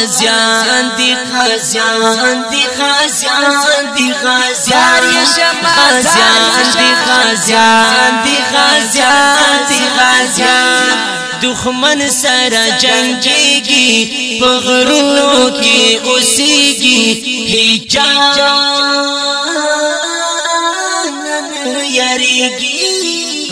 غازیان دی غازیان دی غازیان دی غازیان یا شما غازیان دی غازیان دی غازیان دی غازیان دخمن سره جنگيږي په غرونو کې اوسيږي هیچان نه یریږي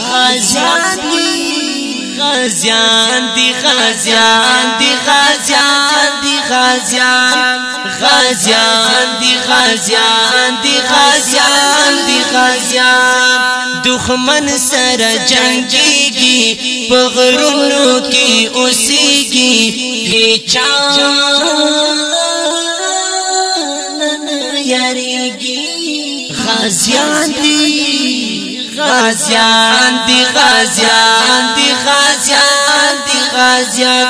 غازیان دی غازیان دی غازیان دی غازیان غازیان غازیان دی غازیان دی غازیان دی غازیان دخمن سر جنگی گی بغرور کی اسی گی یہ چاند غازیان دی غازیان دی غازیان دی غازیان غازیان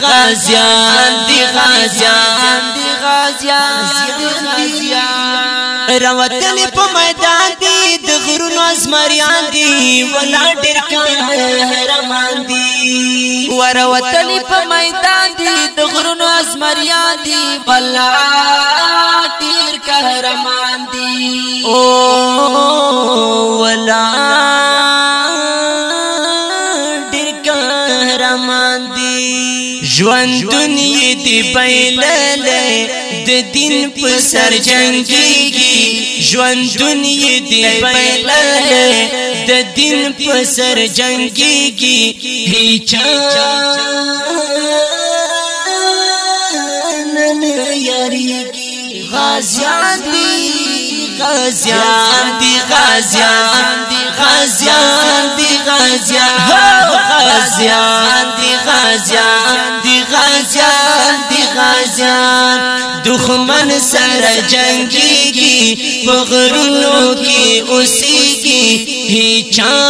غازیان دی غازیان دی غازیان دی غازیان روتل په میدان دی د غرونو ازمریان دی ولا ډیر حیرمان دی وروتل په میدان دی د غرونو ازمریان دی ولا ډیر قهرمان دی او ژوند دنیا دی پیللې د دین په سر جنگيږي ژوند دنیا دی پیللې د دین په سر جنگيږي هیچا نن یریږي غازیان دی غازیان دی غازیان دی غازیان دی غازیان غازیان دی غازیان دخمن سر جنگی کی پغرنو کی اسی کی ہی چانن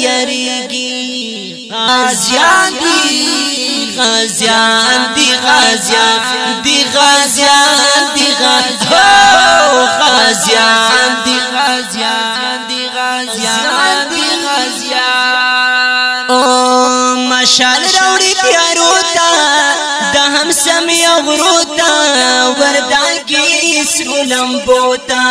یریگی غازیان دی غازیان دی غازیان دی غازیان دی غازیان غازیان دی غازیان دی غازیان دی غازیان او مشال غروتا وردا کې سرو لمبوتا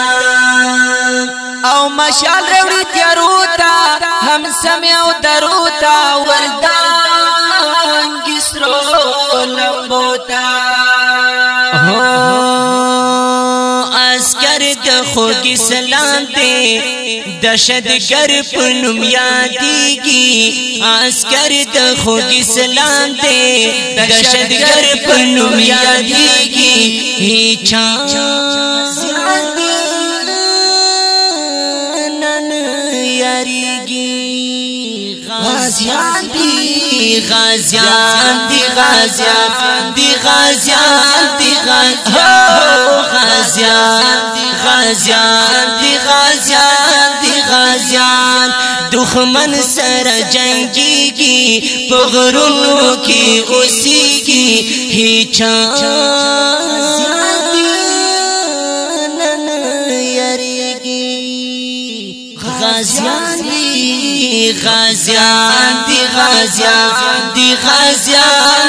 او مشال روړي تیاروتا هم سمې او دروتا وردا کې سرو لمبوتا اسکر د خوګي سلام لاندې د شدګر په نوم یادېږي عسكر د خوګ اسلام دې د شدګر په نوم یادېږي هیڅا نن یریږي غازیان دي غازیان دي غازیان دي غازیان غازیان دی غازیان دی غازیان دخمن سر جنگی کی پغرونو کی اسی کی ہی چان غازیان دی غازیان دی غازیان دی غازیان دی غازیان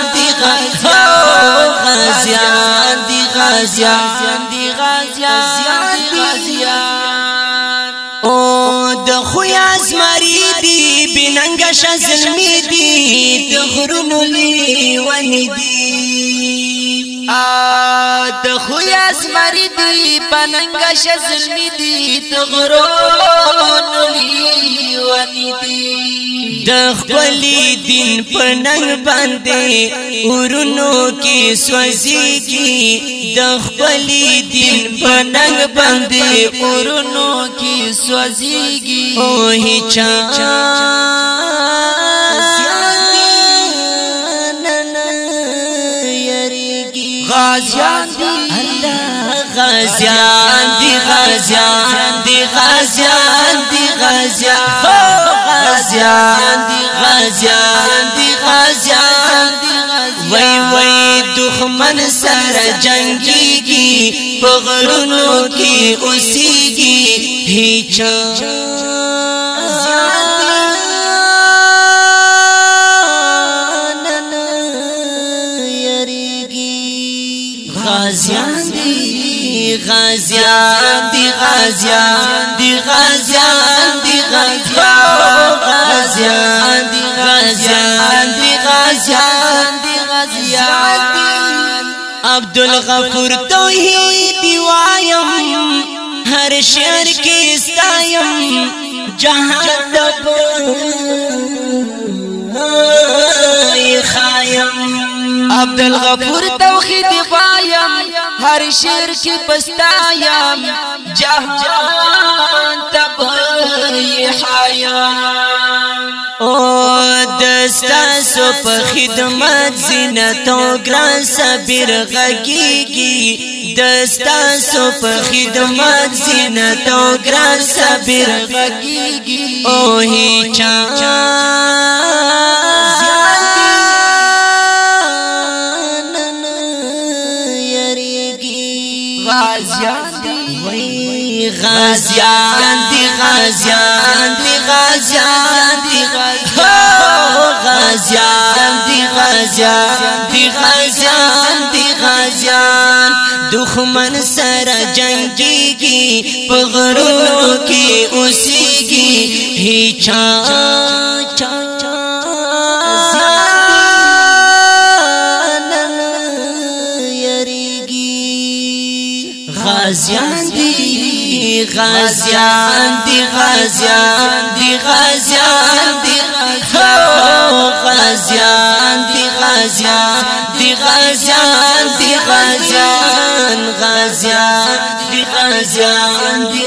دی غازیان دی غازیان خو ازمری دی بننګ ش زلمی دی د غرونو لیونی دی ا د خو ازمری دی بننګ ش زلمی دی د غرونو د خپل دین په ننګ باندې ورونو کې سوځيږي د خپل دین په ننګ باندې ورونو کې سوځيږي او هیڅ غازیان دی الله غازیان دی غازیان دی غازیان دی غازیان غازیان دی غازیان دی غازیان وای وای دښمن سره جنگي کی پغړونو کی اوسي کی هیڅ غازیان دی غازيان دي غازيان دي غازيان دي غازيان غازیان غازیان دی غازیان دی غازیان دی عبد الغفور توحيد وایم هر شعر کې استایم جهان دبو عبد الغفور توحيد وایم هر شیر کی پستایم جهان تب حیا او دستا سو په خدمت زینت او ګران صبر غکیږي دستا سو په خدمت زینت او ګران صبر غکیږي او هی چا غازیان دی غازیان دی غازیان دی غازیان دی غازیان دی غازیان دی غازیان دخمن سره جنگيږي په غرو کې اوسيږي هیچا چا غازیان دی دی غازیان دی غازیان دی غازیان دی غازیان دی غازیان دی غازیان دی غازیان غازیان دی غازیان دی